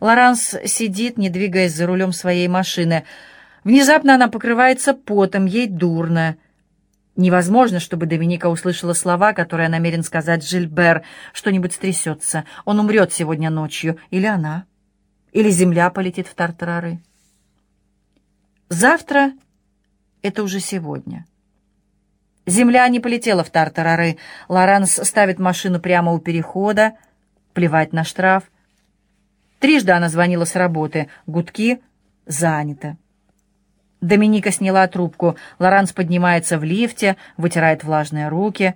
Лоранс сидит, не двигаясь за рулем своей машины. Внезапно она покрывается потом, ей дурно. Невозможно, чтобы Доминика услышала слова, которые намерен сказать Жильбер. Что-нибудь стрясется. Он умрет сегодня ночью. Или она. Или земля полетит в тартарары. Завтра — это уже сегодня. Земля не полетела в тартарары. Лоранс ставит машину прямо у перехода. Плевать на штраф. Трижды она звонила с работы. Гудки занято. Доминика сняла трубку. Лоранс поднимается в лифте, вытирает влажные руки.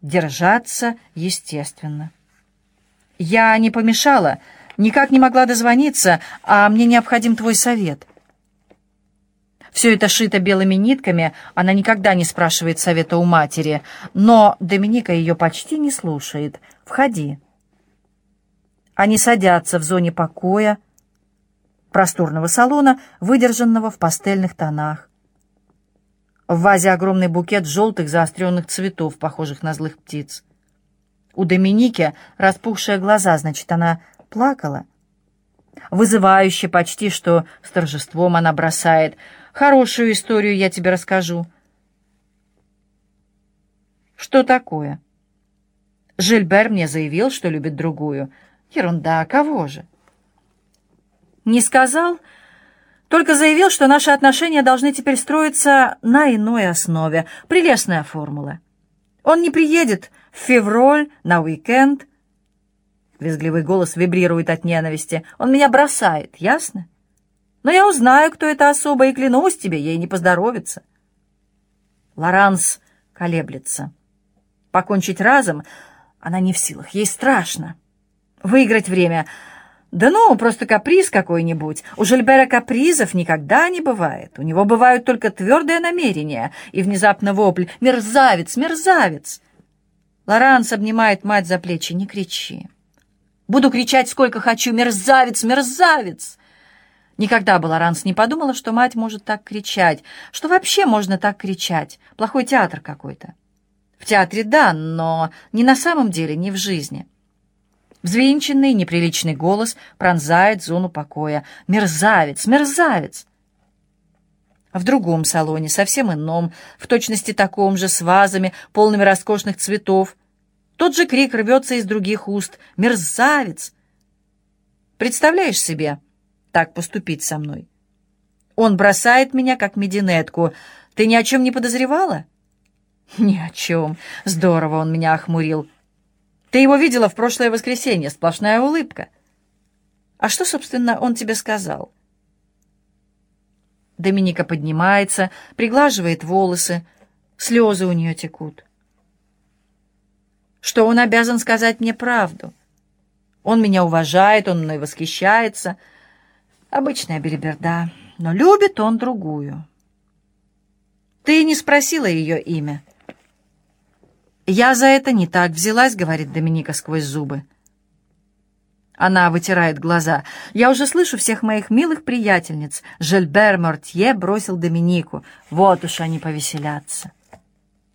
Держаться, естественно. «Я не помешала, никак не могла дозвониться, а мне необходим твой совет». Все это шито белыми нитками, она никогда не спрашивает совета у матери, но Доминика ее почти не слушает. «Входи». Они садятся в зоне покоя, просторного салона, выдержанного в пастельных тонах. В вазе огромный букет желтых заостренных цветов, похожих на злых птиц. У Доминики распухшие глаза, значит, она плакала. Вызывающе почти, что с торжеством она бросает. «Хорошую историю я тебе расскажу». «Что такое?» Жильбер мне заявил, что любит другую. Ерунда, кого же? Не сказал, только заявил, что наши отношения должны теперь строиться на иной основе. Прелестная формула. Он не приедет в февраль на уикенд. Визгливый голос вибрирует от ненависти. Он меня бросает, ясно? Но я узнаю, кто это особа, и клянусь тебе, ей не поздоровится. Лоранс колеблется. Покончить разом она не в силах, ей страшно. Выиграть время — «Да ну, просто каприз какой-нибудь. У Жильбера капризов никогда не бывает. У него бывают только твердые намерения и внезапно вопль «Мерзавец! Мерзавец!» Лоранс обнимает мать за плечи. «Не кричи. Буду кричать, сколько хочу. Мерзавец! Мерзавец!» Никогда бы Лоранс не подумала, что мать может так кричать, что вообще можно так кричать. Плохой театр какой-то. В театре да, но не на самом деле, не в жизни. Взвинченный, неприличный голос пронзает зону покоя. «Мерзавец! Мерзавец!» В другом салоне, совсем ином, в точности таком же, с вазами, полными роскошных цветов. Тот же крик рвется из других уст. «Мерзавец!» Представляешь себе так поступить со мной? Он бросает меня, как мединетку. Ты ни о чем не подозревала? Ни о чем. Здорово он меня охмурил. Ты его видела в прошлое воскресенье, сплошная улыбка. А что, собственно, он тебе сказал?» Доминика поднимается, приглаживает волосы, слезы у нее текут. Что он обязан сказать мне правду. Он меня уважает, он мной восхищается. Обычная белиберда, но любит он другую. Ты не спросила ее имя. «Я за это не так взялась», — говорит Доминика сквозь зубы. Она вытирает глаза. «Я уже слышу всех моих милых приятельниц. Жильбер Мортье бросил Доминику. Вот уж они повеселятся.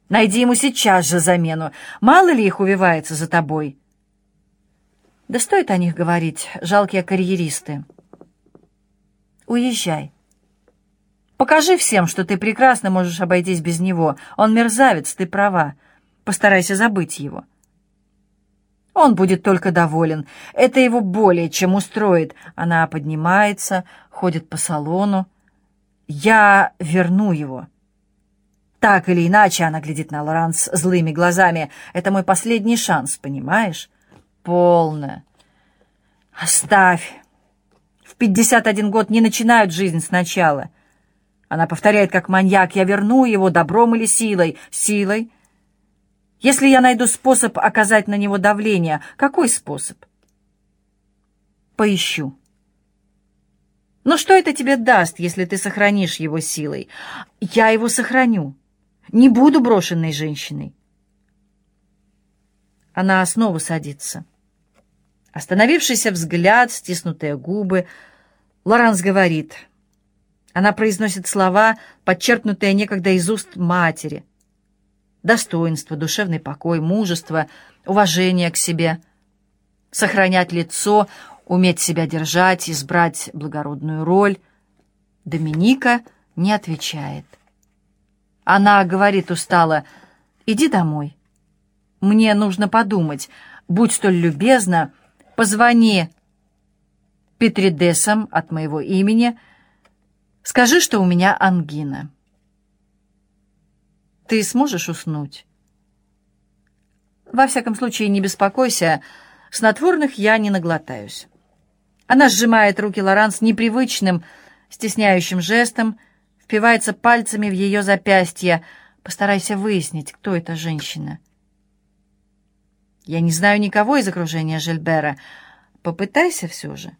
Найди ему сейчас же замену. Мало ли их увивается за тобой». «Да стоит о них говорить, жалкие карьеристы». «Уезжай». Покажи всем, что ты прекрасно можешь обойтись без него. Он мерзавец, ты права. Постарайся забыть его. Он будет только доволен. Это его более чем устроит. Она поднимается, ходит по салону. Я верну его. Так или иначе, она глядит на Лоранс злыми глазами. Это мой последний шанс, понимаешь? Полно. Оставь. В пятьдесят один год не начинают жизнь сначала. Она повторяет, как маньяк, я верну его добром или силой. Силой? Если я найду способ оказать на него давление, какой способ? Поищу. Но что это тебе даст, если ты сохранишь его силой? Я его сохраню. Не буду брошенной женщиной. Она снова садится. Остановившийся взгляд, стиснутые губы. Лоранс говорит. Она произносит слова, подчеркнутые некогда из уст матери — достоинство, душевный покой, мужество, уважение к себе, сохранять лицо, уметь себя держать, избрать благородную роль. Доминика не отвечает. Она говорит устало, «Иди домой. Мне нужно подумать. Будь столь любезна, позвони Петридесам от моего имени. Скажи, что у меня ангина. Ты сможешь уснуть?» «Во всяком случае, не беспокойся, снотворных я не наглотаюсь». Она сжимает руки Лоранс непривычным, стесняющим жестом, впивается пальцами в ее запястье. Постарайся выяснить, кто эта женщина. Я не знаю никого из окружения Жильбера. Попытайся все же.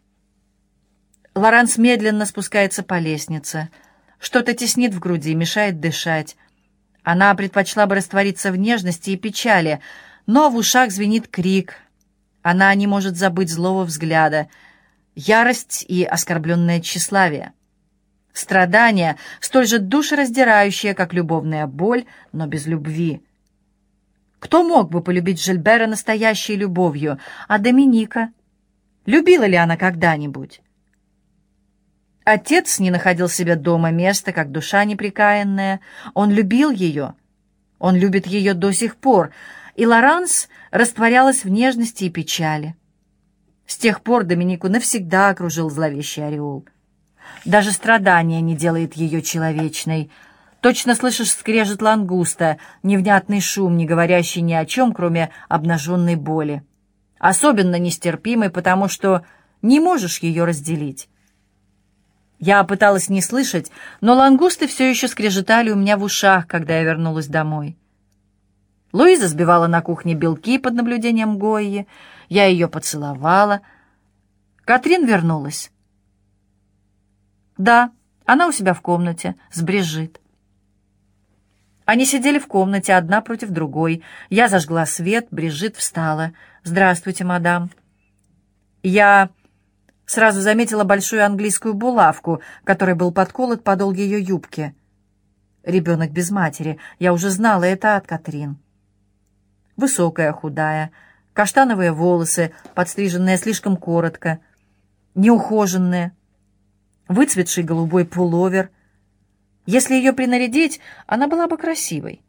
Лоранс медленно спускается по лестнице. Что-то теснит в груди, мешает дышать. Она предпочла бы раствориться в нежности и печали, но в ушах звенит крик. Она не может забыть злого взгляда, ярость и оскорбленное тщеславие. Страдания, столь же душераздирающие, как любовная боль, но без любви. Кто мог бы полюбить Жильбера настоящей любовью? А Доминика? Любила ли она когда-нибудь? Отец не находил себе дома места, как душа неприкаянная. Он любил ее. Он любит ее до сих пор. И Лоранс растворялась в нежности и печали. С тех пор Доминику навсегда окружил зловещий ореол. Даже страдание не делает ее человечной. Точно слышишь скрежет лангуста, невнятный шум, не говорящий ни о чем, кроме обнаженной боли. Особенно нестерпимый, потому что не можешь ее разделить. Я пыталась не слышать, но лангусты все еще скрежетали у меня в ушах, когда я вернулась домой. Луиза сбивала на кухне белки под наблюдением Гойи. Я ее поцеловала. Катрин вернулась. Да, она у себя в комнате, с Брижит. Они сидели в комнате, одна против другой. Я зажгла свет, Брижит встала. «Здравствуйте, мадам». Я сразу заметила большую английскую булавку, которой был подколот подол ее юбки. Ребенок без матери. Я уже знала это от Катрин. Высокая, худая, каштановые волосы, подстриженные слишком коротко, неухоженные, выцветший голубой пуловер. Если ее принарядить, она была бы красивой.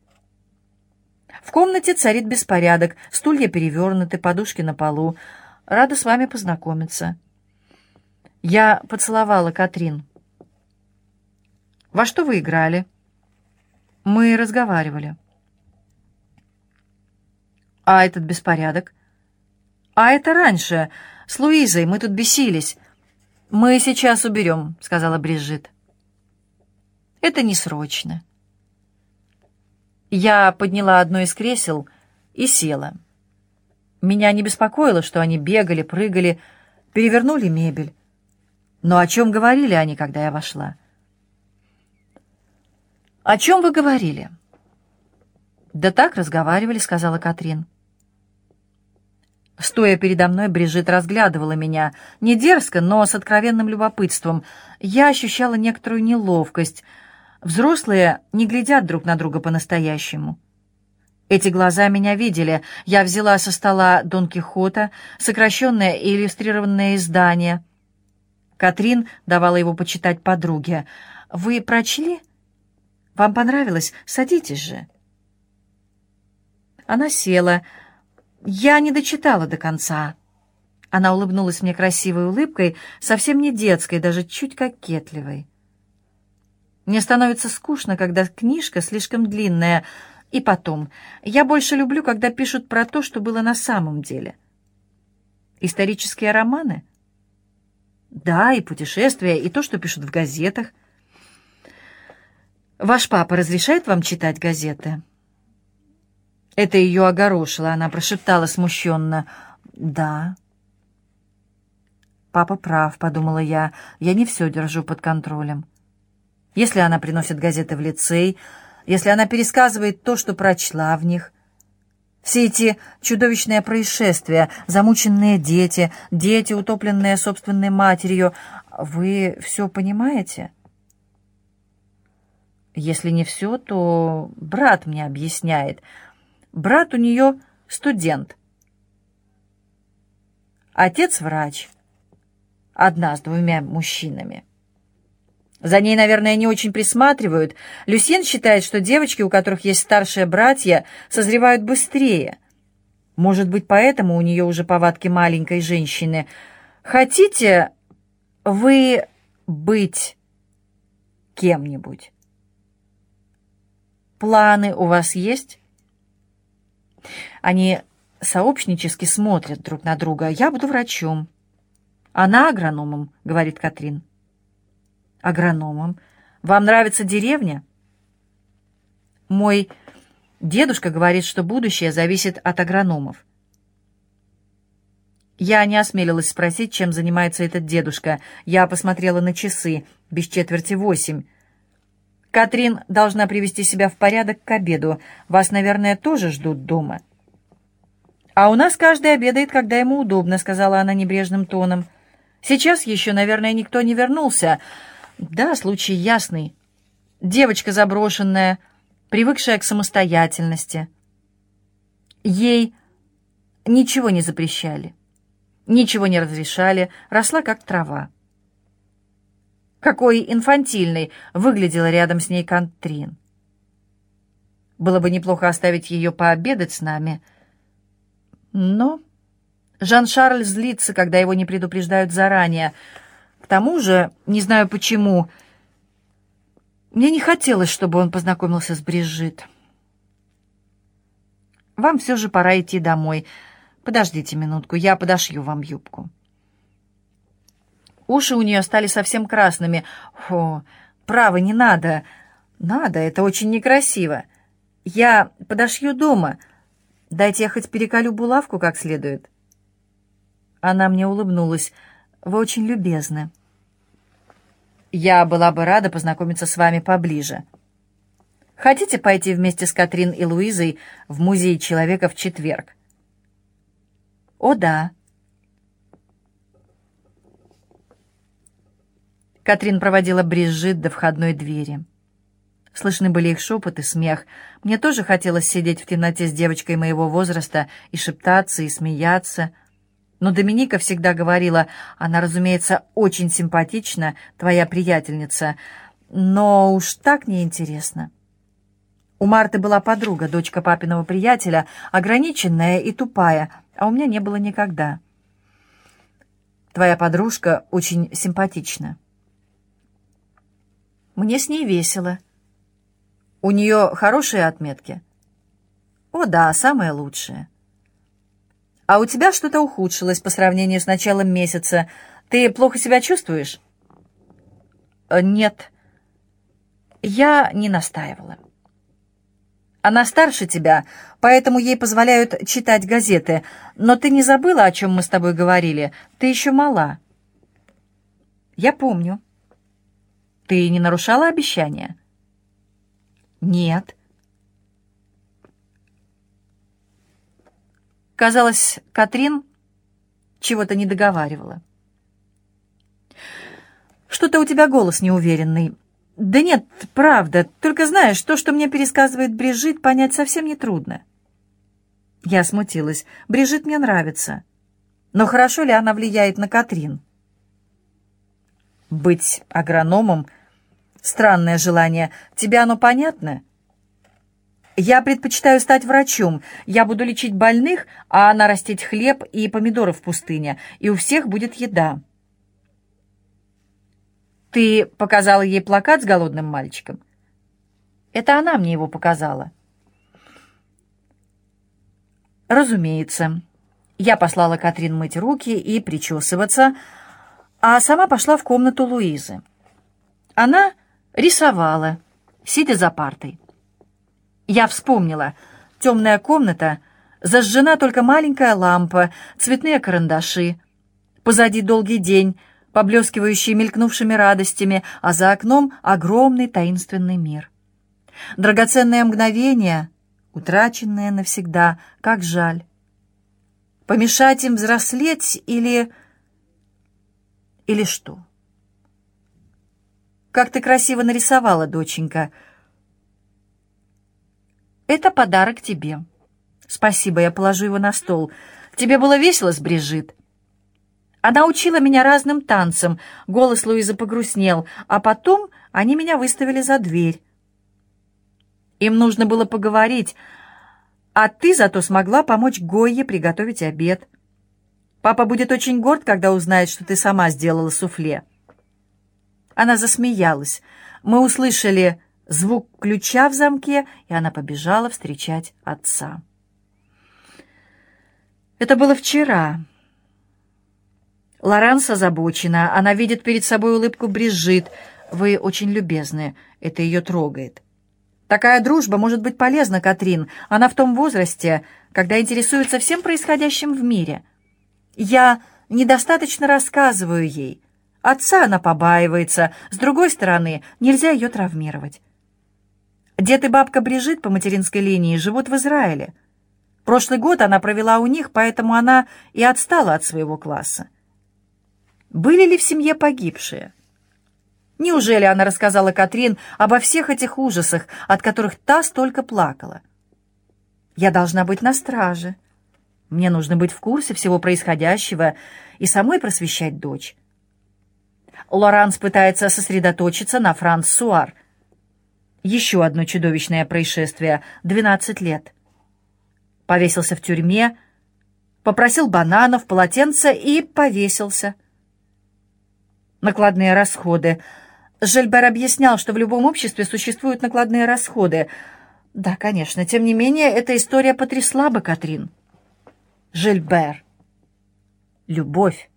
В комнате царит беспорядок, стулья перевернуты, подушки на полу. Рада с вами познакомиться. Я поцеловала Катрин. «Во что вы играли?» «Мы разговаривали». «А этот беспорядок?» «А это раньше. С Луизой мы тут бесились. «Мы сейчас уберем», — сказала Брижит. «Это не срочно». Я подняла одно из кресел и села. Меня не беспокоило, что они бегали, прыгали, перевернули мебель. Но о чем говорили они, когда я вошла? «О чем вы говорили?» «Да так разговаривали», — сказала Катрин. Стоя передо мной, Брижит разглядывала меня. Не дерзко, но с откровенным любопытством. Я ощущала некоторую неловкость. Взрослые не глядят друг на друга по-настоящему. Эти глаза меня видели. Я взяла со стола Дон Кихота, сокращенное и иллюстрированное издание. Катрин давала его почитать подруге. «Вы прочли? Вам понравилось? Садитесь же». Она села, — я не дочитала до конца. Она улыбнулась мне красивой улыбкой, совсем не детской, даже чуть кокетливой. Мне становится скучно, когда книжка слишком длинная. И потом, я больше люблю, когда пишут про то, что было на самом деле. Исторические романы? Да, и путешествия, и то, что пишут в газетах. Ваш папа разрешает вам читать газеты?» Это ее огорошило, она прошептала смущенно. «Да». «Папа прав», — подумала я, — «я не все держу под контролем. Если она приносит газеты в лицей, если она пересказывает то, что прочла в них, все эти чудовищные происшествия, замученные дети, дети, утопленные собственной матерью, вы все понимаете?» «Если не все, то брат мне объясняет», Брат у нее студент. Отец врач. одна с двумя мужчинами. За ней, наверное, не очень присматривают. Люсьен считает, что девочки, у которых есть старшие братья, созревают быстрее. Может быть, поэтому у нее уже повадки маленькой женщины. Хотите вы быть кем-нибудь? Планы у вас есть? Они сообщнически смотрят друг на друга. Я буду врачом. Она агрономом, говорит Катрин. Агрономом. Вам нравится деревня? Мой дедушка говорит, что будущее зависит от агрономов. Я не осмелилась спросить, чем занимается этот дедушка. Я посмотрела на часы, без четверти восемь. Катрин должна привести себя в порядок к обеду. Вас, наверное, тоже ждут дома. А у нас каждый обедает, когда ему удобно, сказала она небрежным тоном. Сейчас еще, наверное, никто не вернулся. Да, случай ясный. Девочка заброшенная, привыкшая к самостоятельности. Ей ничего не запрещали, ничего не разрешали, росла как трава. Какой инфантильной выглядела рядом с ней Кантрин. Было бы неплохо оставить ее пообедать с нами. Но Жан-Шарль злится, когда его не предупреждают заранее. Тому же, не знаю почему, мне не хотелось, чтобы он познакомился с Брижит. Вам все же пора идти домой. Подождите минутку, я подошью вам юбку. Уши у нее стали совсем красными. О, право, не надо. Надо, это очень некрасиво. Я подошью дома. Дайте я хоть переколю булавку как следует. Она мне улыбнулась. Вы очень любезны. Я была бы рада познакомиться с вами поближе. Хотите пойти вместе с Катрин и Луизой в музей человека в четверг? О, да. Катрин проводила Брижит до входной двери. Слышны были их шепот и смех. Мне тоже хотелось сидеть в темноте с девочкой моего возраста и шептаться, и смеяться. Но Доминика всегда говорила, она, разумеется, очень симпатична, твоя приятельница, но уж так неинтересно. У Марты была подруга, дочка папиного приятеля, ограниченная и тупая, а у меня не было никогда. Твоя подружка очень симпатична. Мне с ней весело. У нее хорошие отметки? О, да, самые лучшие. А у тебя что-то ухудшилось по сравнению с началом месяца. Ты плохо себя чувствуешь? Э, нет. Я не настаивала. Она старше тебя, поэтому ей позволяют читать газеты. Но ты не забыла, о чем мы с тобой говорили? Ты еще мала. Я помню. Ты не нарушала обещания? Нет. Казалось, Катрин чего-то не договаривала. Что-то у тебя голос неуверенный. Да нет, правда. Только знаешь, то, что мне пересказывает Брижит, понять совсем не трудно. Я смутилась. Брижит мне нравится. Но хорошо ли она влияет на Катрин? Быть агрономом — Странное желание. Тебе оно понятно? Я предпочитаю стать врачом. Я буду лечить больных, а она растить хлеб и помидоры в пустыне, и у всех будет еда. Ты показала ей плакат с голодным мальчиком? Это она мне его показала. Разумеется. Я послала Катрин мыть руки и причесываться, а сама пошла в комнату Луизы. Она Рисовала, сидя за партой. Я вспомнила. Темная комната, зажжена только маленькая лампа, цветные карандаши. Позади долгий день, поблескивающий мелькнувшими радостями, а за окном огромный таинственный мир. Драгоценное мгновение, утраченное навсегда, как жаль. Помешать им взрослеть или... или что? Как ты красиво нарисовала, доченька. Это подарок тебе. Спасибо, я положу его на стол. Тебе было весело с Брижит? Она учила меня разным танцам, голос Луизы погрустнел, а потом они меня выставили за дверь. Им нужно было поговорить, а ты зато смогла помочь Гойе приготовить обед. Папа будет очень горд, когда узнает, что ты сама сделала суфле. Она засмеялась. Мы услышали звук ключа в замке, и она побежала встречать отца. Это было вчера. Лоранс озабочена. Она видит перед собой улыбку Брижит. Вы очень любезны. Это ее трогает. Такая дружба может быть полезна, Катрин. Она в том возрасте, когда интересуется всем происходящим в мире. Я недостаточно рассказываю ей. Отца она побаивается. С другой стороны, нельзя ее травмировать. Дед и бабка Брижит по материнской линии живут в Израиле. Прошлый год она провела у них, поэтому она и отстала от своего класса. Были ли в семье погибшие? Неужели она рассказала Катрин обо всех этих ужасах, от которых та столько плакала? Я должна быть на страже. Мне нужно быть в курсе всего происходящего и самой просвещать дочь. Лоранс пытается сосредоточиться на Франц Суар. Еще одно чудовищное происшествие. 12 лет. Повесился в тюрьме, попросил бананов, полотенце и повесился. Накладные расходы. Жельбер объяснял, что в любом обществе существуют накладные расходы. Да, конечно, тем не менее, эта история потрясла бы Катрин. Жильбер. Любовь.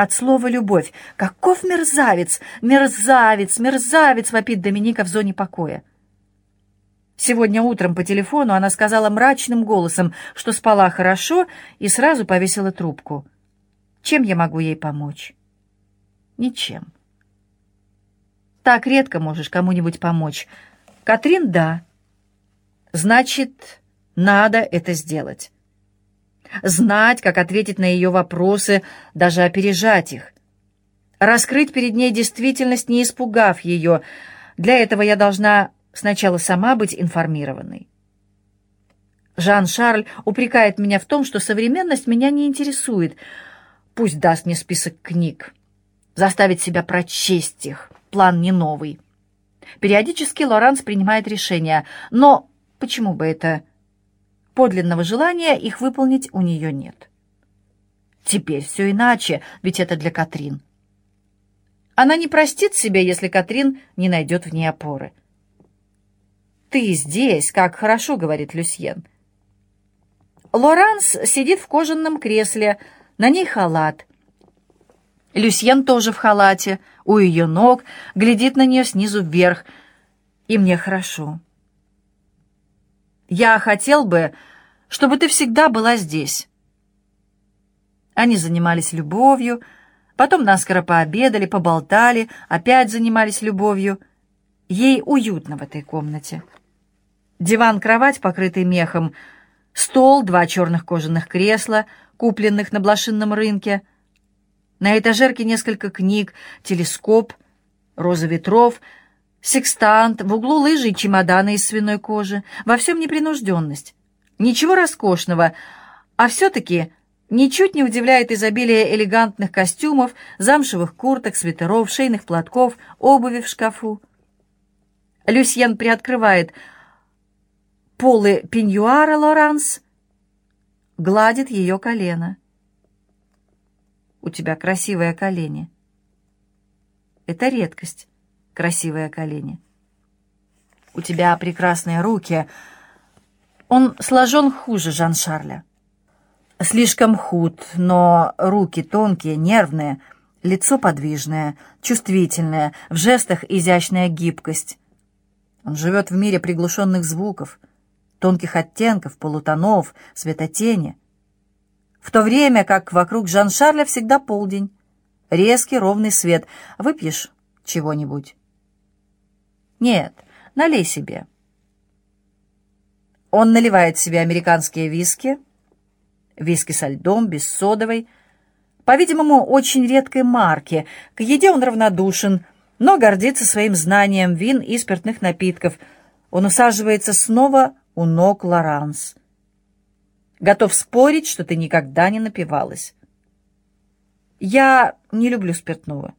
От слова «любовь». Каков мерзавец! Мерзавец! Мерзавец! вопит Доминика в зоне покоя. Сегодня утром по телефону она сказала мрачным голосом, что спала хорошо, и сразу повесила трубку. Чем я могу ей помочь? Ничем. Так редко можешь кому-нибудь помочь. Катрин — да. Значит, надо это сделать. Знать, как ответить на ее вопросы, даже опережать их. Раскрыть перед ней действительность, не испугав ее. Для этого я должна сначала сама быть информированной. Жан-Шарль упрекает меня в том, что современность меня не интересует. Пусть даст мне список книг заставить себя прочесть их. План не новый. Периодически Лоранс принимает решения, но почему бы это? Подлинного желания их выполнить у нее нет. Теперь все иначе, ведь это для Катрин. Она не простит себя, если Катрин не найдет в ней опоры. «Ты здесь, как хорошо», — говорит Люсьен. Лоранс сидит в кожаном кресле, на ней халат — Люсьен тоже в халате, у ее ног, глядит на нее снизу вверх. И мне хорошо. Я хотел бы, чтобы ты всегда была здесь. Они занимались любовью, потом наскоро пообедали, поболтали, опять занимались любовью. Ей уютно в этой комнате. Диван-кровать, покрытый мехом, стол, два черных кожаных кресла, купленных на блошинном рынке — на этажерке несколько книг, телескоп, роза ветров, секстант, в углу лыжи и чемоданы из свиной кожи. Во всем непринужденность. Ничего роскошного, а все-таки ничуть не удивляет изобилие элегантных костюмов, замшевых курток, свитеров, шейных платков, обуви в шкафу. Люсьен приоткрывает полы пеньюара Лоранс, гладит ее колено. У тебя красивые колени. Это редкость, красивые колени. У тебя прекрасные руки. Он сложен хуже Жан-Шарля. Слишком худ, но руки тонкие, нервные, лицо подвижное, чувствительное, в жестах изящная гибкость. Он живет в мире приглушенных звуков, тонких оттенков, полутонов, светотени в то время как вокруг Жан-Шарля всегда полдень. Резкий ровный свет. Выпьешь чего-нибудь? Нет, налей себе. Он наливает себе американские виски, виски со льдом, без содовой, по-видимому, очень редкой марки. К еде он равнодушен, но гордится своим знанием вин и спиртных напитков. Он усаживается снова у ног Лоранс. Готов спорить, что ты никогда не напивалась. Я не люблю спиртного.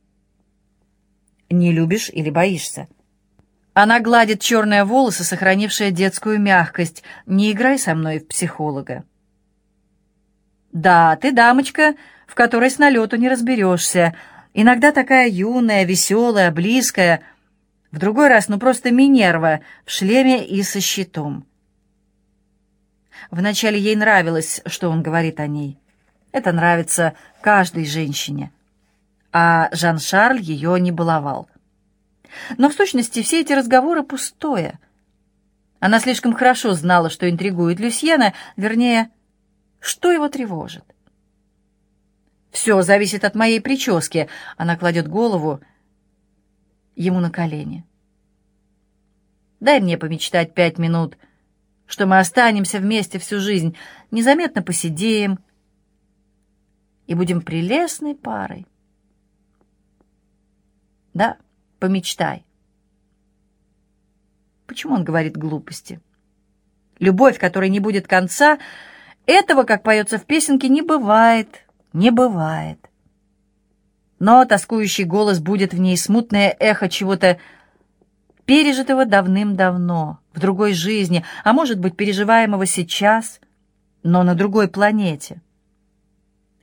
Не любишь или боишься? Она гладит черные волосы, сохранившие детскую мягкость. Не играй со мной в психолога. Да, ты дамочка, в которой с налету не разберешься. Иногда такая юная, веселая, близкая. В другой раз, ну просто Минерва в шлеме и со щитом. Вначале ей нравилось, что он говорит о ней. Это нравится каждой женщине. А Жан-Шарль ее не баловал. Но в сущности все эти разговоры пустое. Она слишком хорошо знала, что интригует Люсьена, вернее, что его тревожит. «Все зависит от моей прически», — она кладет голову ему на колени. «Дай мне помечтать пять минут», — что мы останемся вместе всю жизнь, незаметно посидеем и будем прелестной парой. Да, помечтай. Почему он говорит глупости? Любовь, которой не будет конца, этого, как поется в песенке, не бывает, не бывает. Но тоскующий голос будет в ней смутное эхо чего-то пережитого давным-давно, в другой жизни, а может быть, переживаемого сейчас, но на другой планете.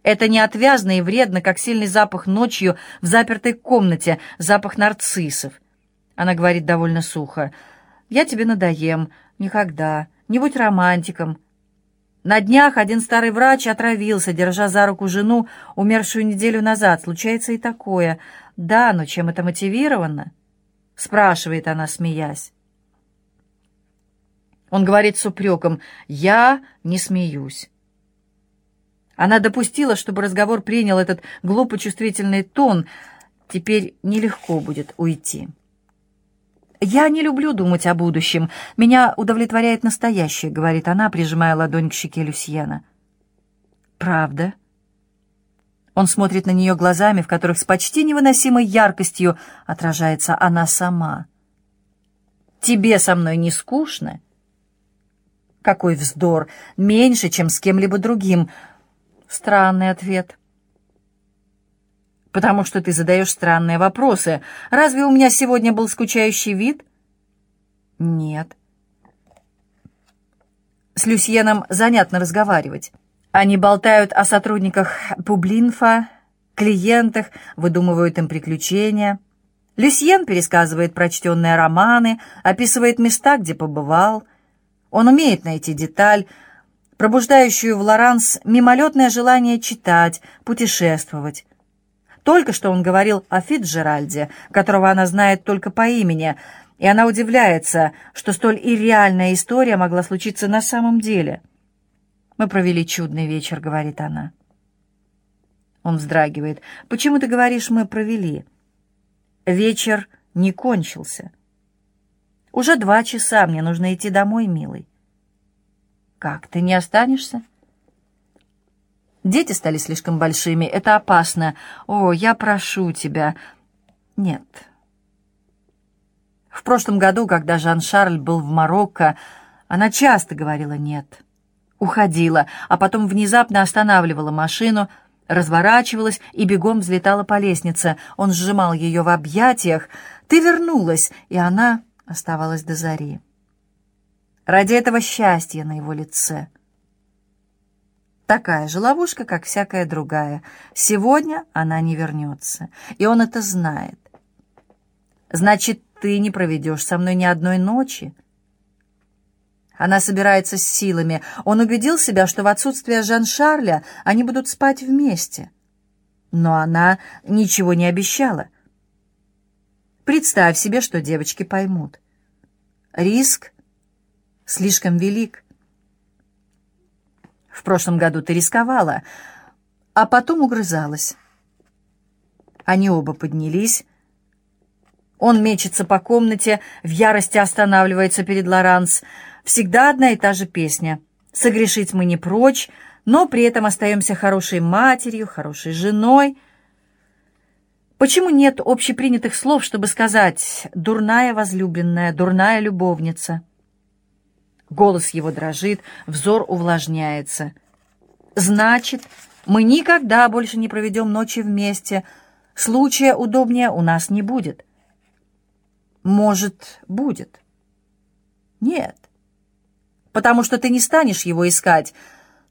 Это неотвязно и вредно, как сильный запах ночью в запертой комнате, запах нарциссов. Она говорит довольно сухо. «Я тебе надоем. Никогда. Не будь романтиком». На днях один старый врач отравился, держа за руку жену, умершую неделю назад. Случается и такое. Да, но чем это мотивировано? — спрашивает она, смеясь. Он говорит с упреком «Я не смеюсь». Она допустила, чтобы разговор принял этот глупо-чувствительный тон. Теперь нелегко будет уйти. «Я не люблю думать о будущем. Меня удовлетворяет настоящее», — говорит она, прижимая ладонь к щеке Люсьена. «Правда?» Он смотрит на нее глазами, в которых с почти невыносимой яркостью отражается она сама. «Тебе со мной не скучно?» «Какой вздор! Меньше, чем с кем-либо другим!» Странный ответ. «Потому что ты задаешь странные вопросы. Разве у меня сегодня был скучающий вид?» «Нет». С Люсьеном занятно разговаривать. Они болтают о сотрудниках Публинфа, клиентах, выдумывают им приключения. Люсьен пересказывает прочтенные романы, описывает места, где побывал. Он умеет найти деталь, пробуждающую в Лоранс мимолетное желание читать, путешествовать. Только что он говорил о Фитджеральде, которого она знает только по имени, и она удивляется, что столь и реальная история могла случиться на самом деле — «Мы провели чудный вечер», — говорит она. Он вздрагивает. «Почему ты говоришь, мы провели?» «Вечер не кончился». «Уже два часа, мне нужно идти домой, милый». «Как, ты не останешься?» «Дети стали слишком большими, это опасно. О, я прошу тебя». «Нет». В прошлом году, когда Жан-Шарль был в Марокко, она часто говорила «нет» уходила, а потом внезапно останавливала машину, разворачивалась и бегом взлетала по лестнице. Он сжимал ее в объятиях. «Ты вернулась!» И она оставалась до зари. Ради этого счастья на его лице. Такая же ловушка, как всякая другая. Сегодня она не вернется, и он это знает. «Значит, ты не проведешь со мной ни одной ночи?» Она собирается с силами. Он убедил себя, что в отсутствие Жан-Шарля они будут спать вместе. Но она ничего не обещала. Представь себе, что девочки поймут. Риск слишком велик. В прошлом году ты рисковала, а потом угрызалась. Они оба поднялись. Он мечется по комнате, в ярости останавливается перед Лоранс — Всегда одна и та же песня. Согрешить мы не прочь, но при этом остаемся хорошей матерью, хорошей женой. Почему нет общепринятых слов, чтобы сказать «дурная возлюбленная», «дурная любовница»? Голос его дрожит, взор увлажняется. Значит, Мы никогда больше не проведем ночи вместе. Случая удобнее у нас не будет. Может, будет. Нет. Потому что ты не станешь его искать.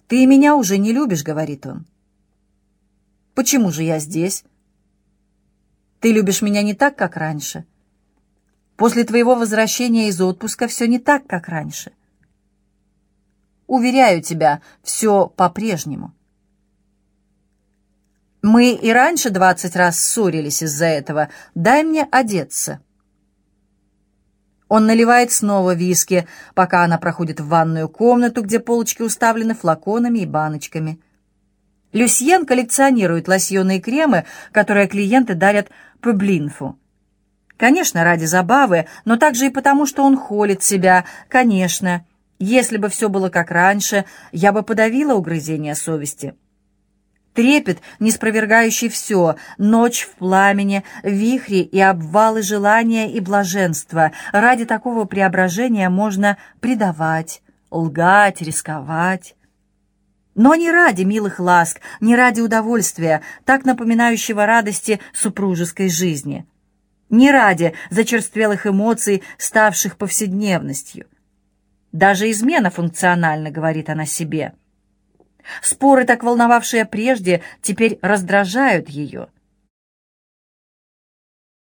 Ты меня уже не любишь, говорит он. Почему же я здесь? Ты любишь меня не так, как раньше. После твоего возвращения из отпуска все не так, как раньше. Уверяю тебя, все по-прежнему. Мы и раньше двадцать раз ссорились из-за этого. Дай мне одеться. Он наливает снова виски, пока она проходит в ванную комнату, где полочки уставлены флаконами и баночками. Люсьен коллекционирует лосьоны и кремы, которые клиенты дарят Публинфу. Конечно, ради забавы, но также и потому, что он холит себя. Конечно, если бы все было как раньше, я бы подавила угрызение совести. Трепет, неспровергающий все, ночь в пламени, вихри и обвалы желания и блаженства. Ради такого преображения можно предавать, лгать, рисковать. Но не ради милых ласк, не ради удовольствия, так напоминающего радости супружеской жизни. Не ради зачерствелых эмоций, ставших повседневностью. Даже измена функциональна, говорит она себе. Споры, так волновавшие прежде, теперь раздражают ее.